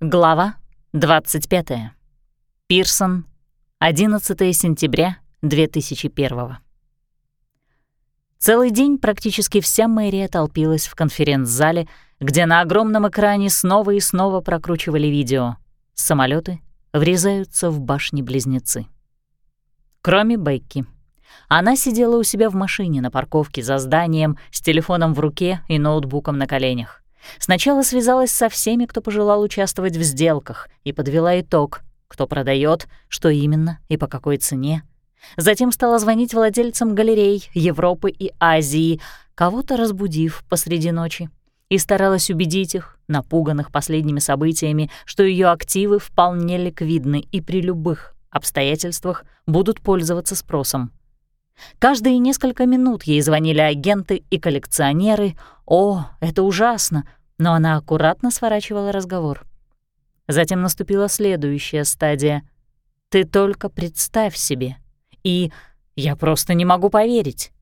Глава 25. Пирсон, 11 сентября 2001. Целый день практически вся мэрия толпилась в конференц-зале, где на огромном экране снова и снова прокручивали видео. Самолеты врезаются в башни-близнецы. Кроме Бекки. Она сидела у себя в машине на парковке за зданием с телефоном в руке и ноутбуком на коленях. Сначала связалась со всеми, кто пожелал участвовать в сделках, и подвела итог, кто продает, что именно и по какой цене. Затем стала звонить владельцам галерей Европы и Азии, кого-то разбудив посреди ночи, и старалась убедить их, напуганных последними событиями, что ее активы вполне ликвидны и при любых обстоятельствах будут пользоваться спросом. Каждые несколько минут ей звонили агенты и коллекционеры. О, это ужасно! Но она аккуратно сворачивала разговор. Затем наступила следующая стадия. «Ты только представь себе». И «я просто не могу поверить».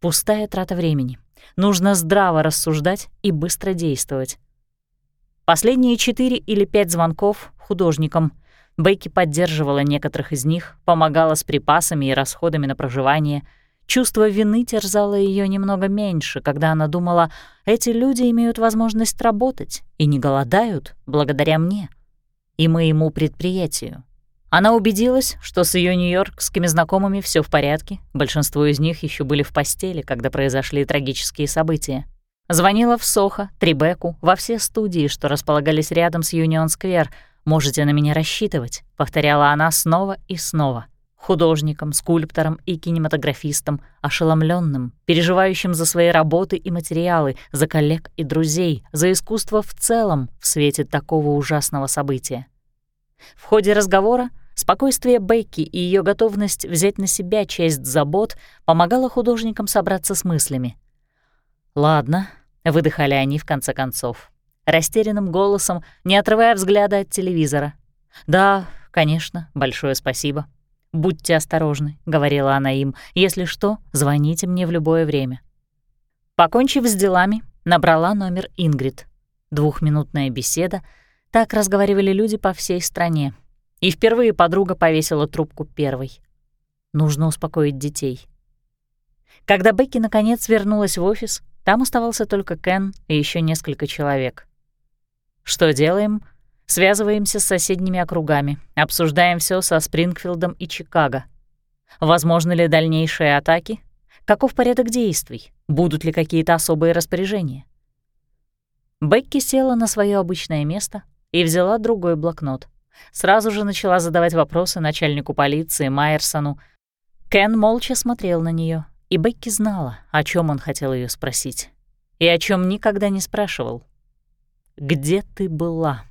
Пустая трата времени. Нужно здраво рассуждать и быстро действовать. Последние четыре или пять звонков художникам — Бейки поддерживала некоторых из них, помогала с припасами и расходами на проживание. Чувство вины терзало ее немного меньше, когда она думала, эти люди имеют возможность работать и не голодают благодаря мне и моему предприятию. Она убедилась, что с ее нью-йоркскими знакомыми все в порядке, большинство из них еще были в постели, когда произошли трагические события. Звонила в Сохо, Трибеку, во все студии, что располагались рядом с Юнион-сквер — «Можете на меня рассчитывать», — повторяла она снова и снова. Художником, скульптором и кинематографистом, ошеломленным, переживающим за свои работы и материалы, за коллег и друзей, за искусство в целом в свете такого ужасного события. В ходе разговора спокойствие Бекки и ее готовность взять на себя часть забот помогала художникам собраться с мыслями. «Ладно», — выдыхали они в конце концов растерянным голосом, не отрывая взгляда от телевизора. «Да, конечно, большое спасибо. Будьте осторожны», — говорила она им. «Если что, звоните мне в любое время». Покончив с делами, набрала номер Ингрид. Двухминутная беседа. Так разговаривали люди по всей стране. И впервые подруга повесила трубку первой. Нужно успокоить детей. Когда Бекки наконец вернулась в офис, там оставался только Кен и еще несколько человек. Что делаем? Связываемся с соседними округами, обсуждаем все со Спрингфилдом и Чикаго. Возможны ли дальнейшие атаки? Каков порядок действий? Будут ли какие-то особые распоряжения? Бекки села на свое обычное место и взяла другой блокнот. Сразу же начала задавать вопросы начальнику полиции Майерсону. Кен молча смотрел на нее, и Бекки знала, о чем он хотел ее спросить, и о чем никогда не спрашивал. Где ты была?»